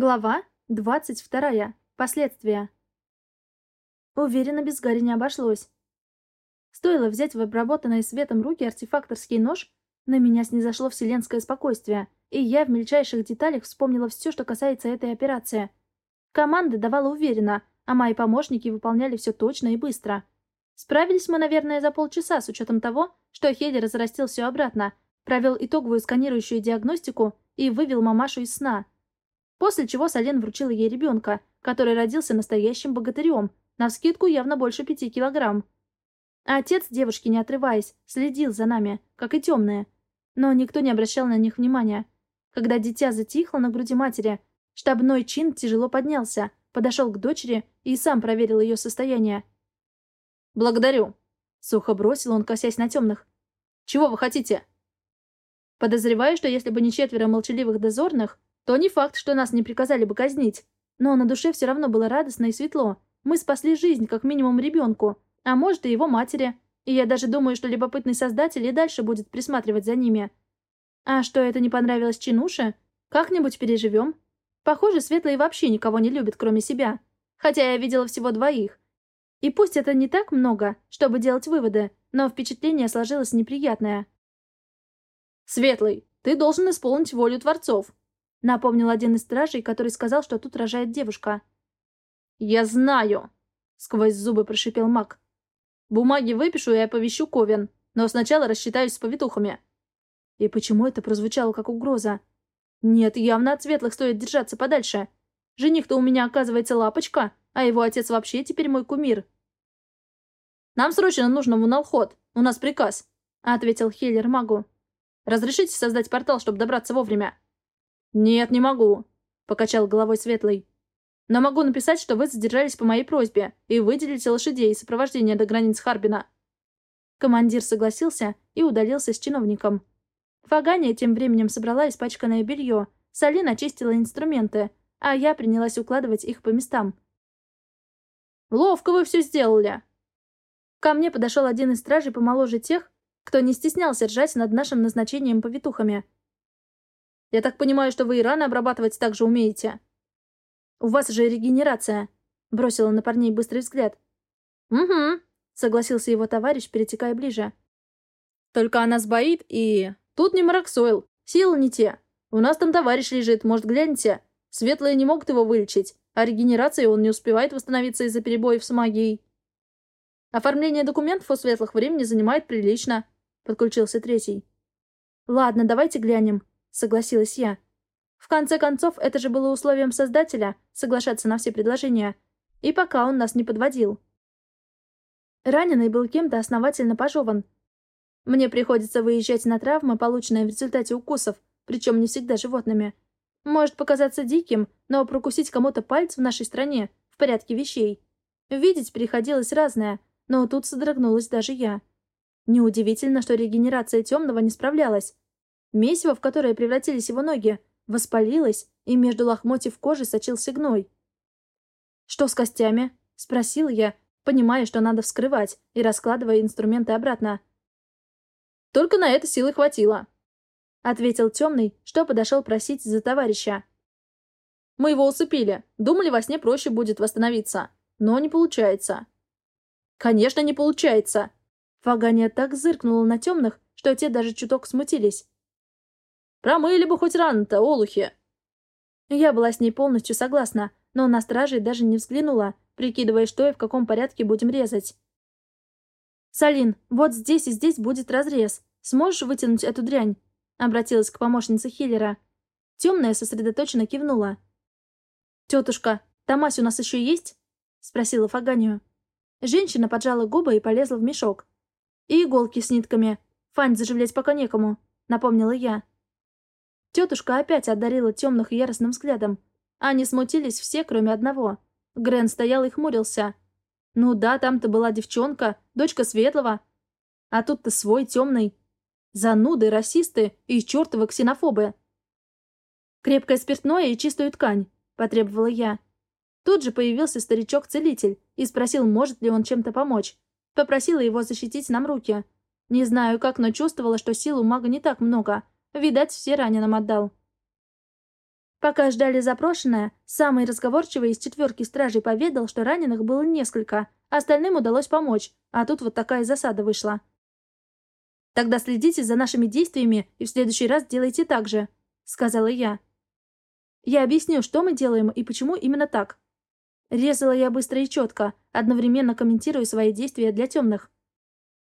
Глава 22. Последствия. Уверена, без Гарри не обошлось. Стоило взять в обработанные светом руки артефакторский нож, на меня снизошло вселенское спокойствие, и я в мельчайших деталях вспомнила все, что касается этой операции. Команды давала уверенно, а мои помощники выполняли все точно и быстро. Справились мы, наверное, за полчаса, с учетом того, что Хелли разрастил все обратно, провел итоговую сканирующую диагностику и вывел мамашу из сна — После чего Сален вручила ей ребенка, который родился настоящим богатырем, навскидку явно больше пяти килограмм. А отец девушки, не отрываясь, следил за нами, как и темные. Но никто не обращал на них внимания. Когда дитя затихло на груди матери, штабной чин тяжело поднялся, подошел к дочери и сам проверил ее состояние. «Благодарю», — сухо бросил он, косясь на темных. «Чего вы хотите?» Подозреваю, что если бы не четверо молчаливых дозорных, то не факт, что нас не приказали бы казнить. Но на душе все равно было радостно и светло. Мы спасли жизнь, как минимум, ребенку, а может и его матери. И я даже думаю, что любопытный создатель и дальше будет присматривать за ними. А что это не понравилось Чинуше? Как-нибудь переживем. Похоже, Светлые вообще никого не любят, кроме себя. Хотя я видела всего двоих. И пусть это не так много, чтобы делать выводы, но впечатление сложилось неприятное. «Светлый, ты должен исполнить волю Творцов», Напомнил один из стражей, который сказал, что тут рожает девушка. «Я знаю!» — сквозь зубы прошипел маг. «Бумаги выпишу и оповещу Ковен, но сначала рассчитаюсь с повитухами». И почему это прозвучало как угроза? Нет, явно от светлых стоит держаться подальше. Жених-то у меня, оказывается, лапочка, а его отец вообще теперь мой кумир. «Нам срочно нужно в Уналход, у нас приказ», — ответил Хиллер магу. «Разрешите создать портал, чтобы добраться вовремя?» «Нет, не могу», — покачал головой Светлый. «Но могу написать, что вы задержались по моей просьбе и выделите лошадей из сопровождения до границ Харбина». Командир согласился и удалился с чиновником. Фагания тем временем собрала испачканное белье, Салина очистила инструменты, а я принялась укладывать их по местам. «Ловко вы все сделали!» Ко мне подошел один из стражей помоложе тех, кто не стеснялся ржать над нашим назначением повитухами — я так понимаю, что вы и раны обрабатывать также умеете?» «У вас же регенерация», — бросила на парней быстрый взгляд. «Угу», — согласился его товарищ, перетекая ближе. «Только она сбоит и... Тут не Мараксойл, силы не те. У нас там товарищ лежит, может, гляньте. Светлые не могут его вылечить, а регенерацией он не успевает восстановиться из-за перебоев с магией». «Оформление документов у светлых времени занимает прилично», — подключился третий. «Ладно, давайте глянем», — согласилась я. В конце концов, это же было условием создателя — соглашаться на все предложения. И пока он нас не подводил. Раненый был кем-то основательно пожеван. Мне приходится выезжать на травмы, полученные в результате укусов, причем не всегда животными. Может показаться диким, но прокусить кому-то пальц в нашей стране в порядке вещей. Видеть приходилось разное, но тут содрогнулась даже я. Неудивительно, что регенерация темного не справлялась. Месиво, в которое превратились его ноги, воспалилось, и между лохмотьев кожи сочился гной. «Что с костями?» — спросил я, понимая, что надо вскрывать, и раскладывая инструменты обратно. «Только на это силы хватило», — ответил темный, что подошел просить за товарища. «Мы его усыпили. Думали, во сне проще будет восстановиться. Но не получается». «Конечно, не получается!» Фагания так зыркнула на темных, что те даже чуток смутились. Промыли бы хоть рано-то, олухи!» Я была с ней полностью согласна, но на стражей даже не взглянула, прикидывая, что и в каком порядке будем резать. «Салин, вот здесь и здесь будет разрез. Сможешь вытянуть эту дрянь?» Обратилась к помощнице Хиллера. Темная сосредоточенно кивнула. «Тетушка, Тамась у нас еще есть?» Спросила Фаганию. Женщина поджала губы и полезла в мешок. «И иголки с нитками. Фань заживлять пока некому», — напомнила я. Тетушка опять одарила темных яростным взглядом. Они смутились все, кроме одного. Грен стоял и хмурился. Ну да, там-то была девчонка, дочка Светлого. А тут-то свой темный. Зануды, расисты и чертовы ксенофобы. «Крепкое спиртное и чистую ткань», — потребовала я. Тут же появился старичок-целитель и спросил, может ли он чем-то помочь. Попросила его защитить нам руки. Не знаю как, но чувствовала, что сил у мага не так много — Видать, все раненым отдал. Пока ждали запрошенное, самый разговорчивый из четверки стражей поведал, что раненых было несколько, остальным удалось помочь, а тут вот такая засада вышла. «Тогда следите за нашими действиями и в следующий раз делайте так же», — сказала я. Я объясню, что мы делаем и почему именно так. Резала я быстро и четко, одновременно комментируя свои действия для темных.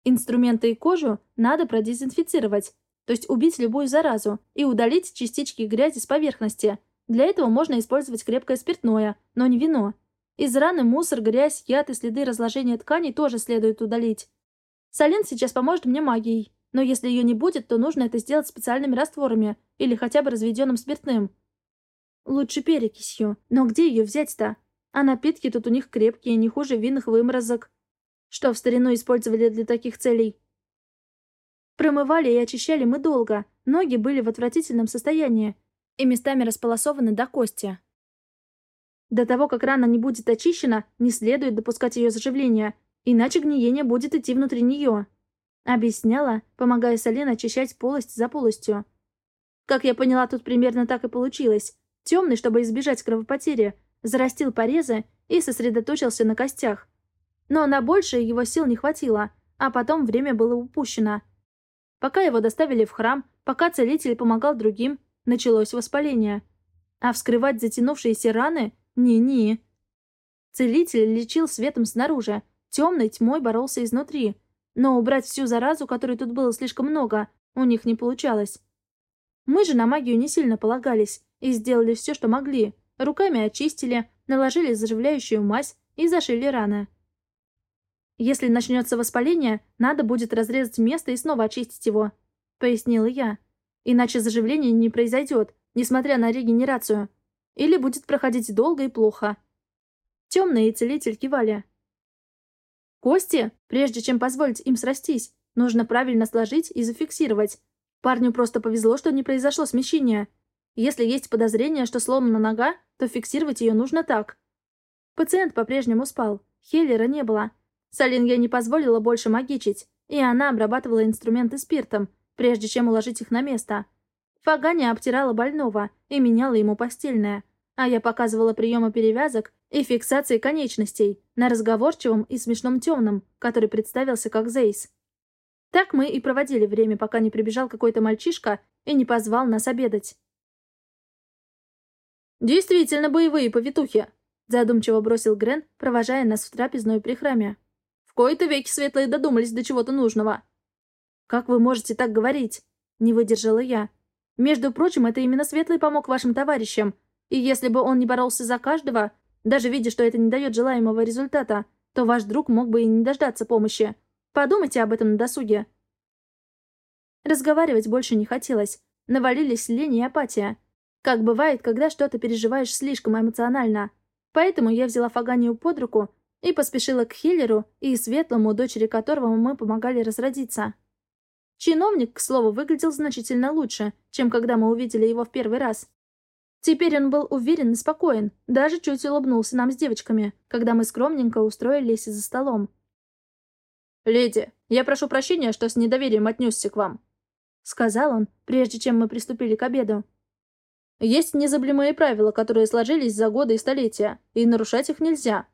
Инструменты и кожу надо продезинфицировать, то есть убить любую заразу и удалить частички грязи с поверхности. Для этого можно использовать крепкое спиртное, но не вино. Из раны мусор, грязь, яд и следы разложения тканей тоже следует удалить. Сален сейчас поможет мне магией, но если ее не будет, то нужно это сделать специальными растворами или хотя бы разведенным спиртным. Лучше перекисью, но где ее взять-то? А напитки тут у них крепкие, не хуже винных выморозок. Что в старину использовали для таких целей? Промывали и очищали мы долго, ноги были в отвратительном состоянии и местами располосованы до кости. До того, как рана не будет очищена, не следует допускать ее заживления, иначе гниение будет идти внутри нее. Объясняла, помогая Солен очищать полость за полостью. Как я поняла, тут примерно так и получилось. Темный, чтобы избежать кровопотери, зарастил порезы и сосредоточился на костях. Но на большее его сил не хватило, а потом время было упущено — Пока его доставили в храм, пока целитель помогал другим, началось воспаление. А вскрывать затянувшиеся раны — не-не. Целитель лечил светом снаружи, темной тьмой боролся изнутри. Но убрать всю заразу, которой тут было слишком много, у них не получалось. Мы же на магию не сильно полагались и сделали все, что могли. Руками очистили, наложили заживляющую мазь и зашили раны. Если начнется воспаление, надо будет разрезать место и снова очистить его», — пояснила я. «Иначе заживление не произойдет, несмотря на регенерацию. Или будет проходить долго и плохо». Темные и целитель кивали. «Кости, прежде чем позволить им срастись, нужно правильно сложить и зафиксировать. Парню просто повезло, что не произошло смещения. Если есть подозрение, что сломана нога, то фиксировать ее нужно так». Пациент по-прежнему спал. Хеллера не было. Салин ей не позволила больше магичить, и она обрабатывала инструменты спиртом, прежде чем уложить их на место. Фаганя обтирала больного и меняла ему постельное, а я показывала приемы перевязок и фиксации конечностей на разговорчивом и смешном темном, который представился как Зейс. Так мы и проводили время, пока не прибежал какой-то мальчишка и не позвал нас обедать. «Действительно боевые повитухи», — задумчиво бросил Грен, провожая нас в трапезную при храме кои-то веки светлые додумались до чего-то нужного. «Как вы можете так говорить?» — не выдержала я. «Между прочим, это именно Светлый помог вашим товарищам, и если бы он не боролся за каждого, даже видя, что это не дает желаемого результата, то ваш друг мог бы и не дождаться помощи. Подумайте об этом на досуге». Разговаривать больше не хотелось. Навалились лень и апатия. Как бывает, когда что-то переживаешь слишком эмоционально. Поэтому я взяла Фаганию под руку и поспешила к Хиллеру и Светлому, дочери которого мы помогали разродиться. Чиновник, к слову, выглядел значительно лучше, чем когда мы увидели его в первый раз. Теперь он был уверен и спокоен, даже чуть улыбнулся нам с девочками, когда мы скромненько устроились за столом. «Леди, я прошу прощения, что с недоверием отнесся к вам», — сказал он, прежде чем мы приступили к обеду. «Есть незаблемые правила, которые сложились за годы и столетия, и нарушать их нельзя.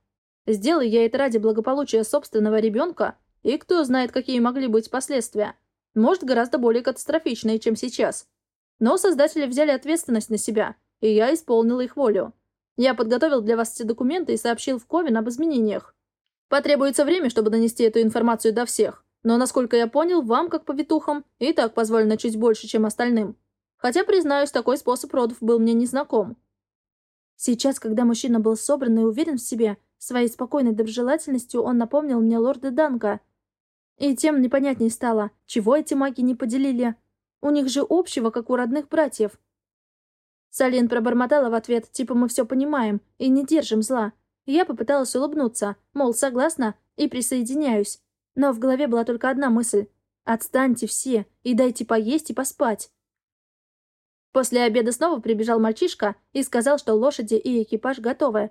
Сделай я это ради благополучия собственного ребенка, и кто знает, какие могли быть последствия. Может, гораздо более катастрофичные, чем сейчас. Но создатели взяли ответственность на себя, и я исполнила их волю. Я подготовил для вас все документы и сообщил в Ковен об изменениях. Потребуется время, чтобы донести эту информацию до всех, но, насколько я понял, вам, как повитухам, и так позволено чуть больше, чем остальным. Хотя, признаюсь, такой способ родов был мне незнаком. Сейчас, когда мужчина был собран и уверен в себе, Своей спокойной доброжелательностью он напомнил мне лорда Данка. И тем непонятней стало, чего эти маги не поделили. У них же общего, как у родных братьев. Салин пробормотала в ответ, типа мы все понимаем и не держим зла. Я попыталась улыбнуться, мол, согласна и присоединяюсь. Но в голове была только одна мысль. Отстаньте все и дайте поесть и поспать. После обеда снова прибежал мальчишка и сказал, что лошади и экипаж готовы.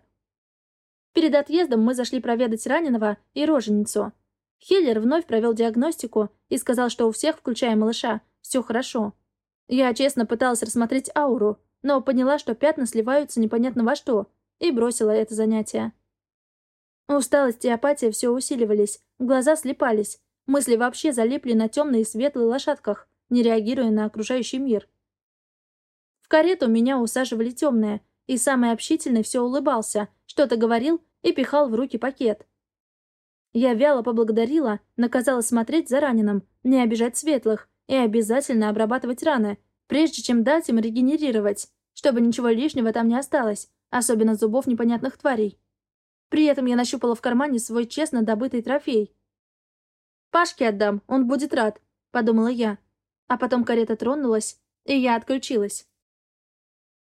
Перед отъездом мы зашли проведать раненого и роженицу. Хиллер вновь провел диагностику и сказал, что у всех, включая малыша, все хорошо. Я честно пыталась рассмотреть ауру, но поняла, что пятна сливаются непонятно во что, и бросила это занятие. Усталость и апатия все усиливались, глаза слепались, мысли вообще залипли на темные и светлые лошадках, не реагируя на окружающий мир. В карету меня усаживали темные, и самый общительный все улыбался, что-то говорил и пихал в руки пакет. Я вяло поблагодарила, наказала смотреть за раненым, не обижать светлых и обязательно обрабатывать раны, прежде чем дать им регенерировать, чтобы ничего лишнего там не осталось, особенно зубов непонятных тварей. При этом я нащупала в кармане свой честно добытый трофей. «Пашке отдам, он будет рад», — подумала я. А потом карета тронулась, и я отключилась.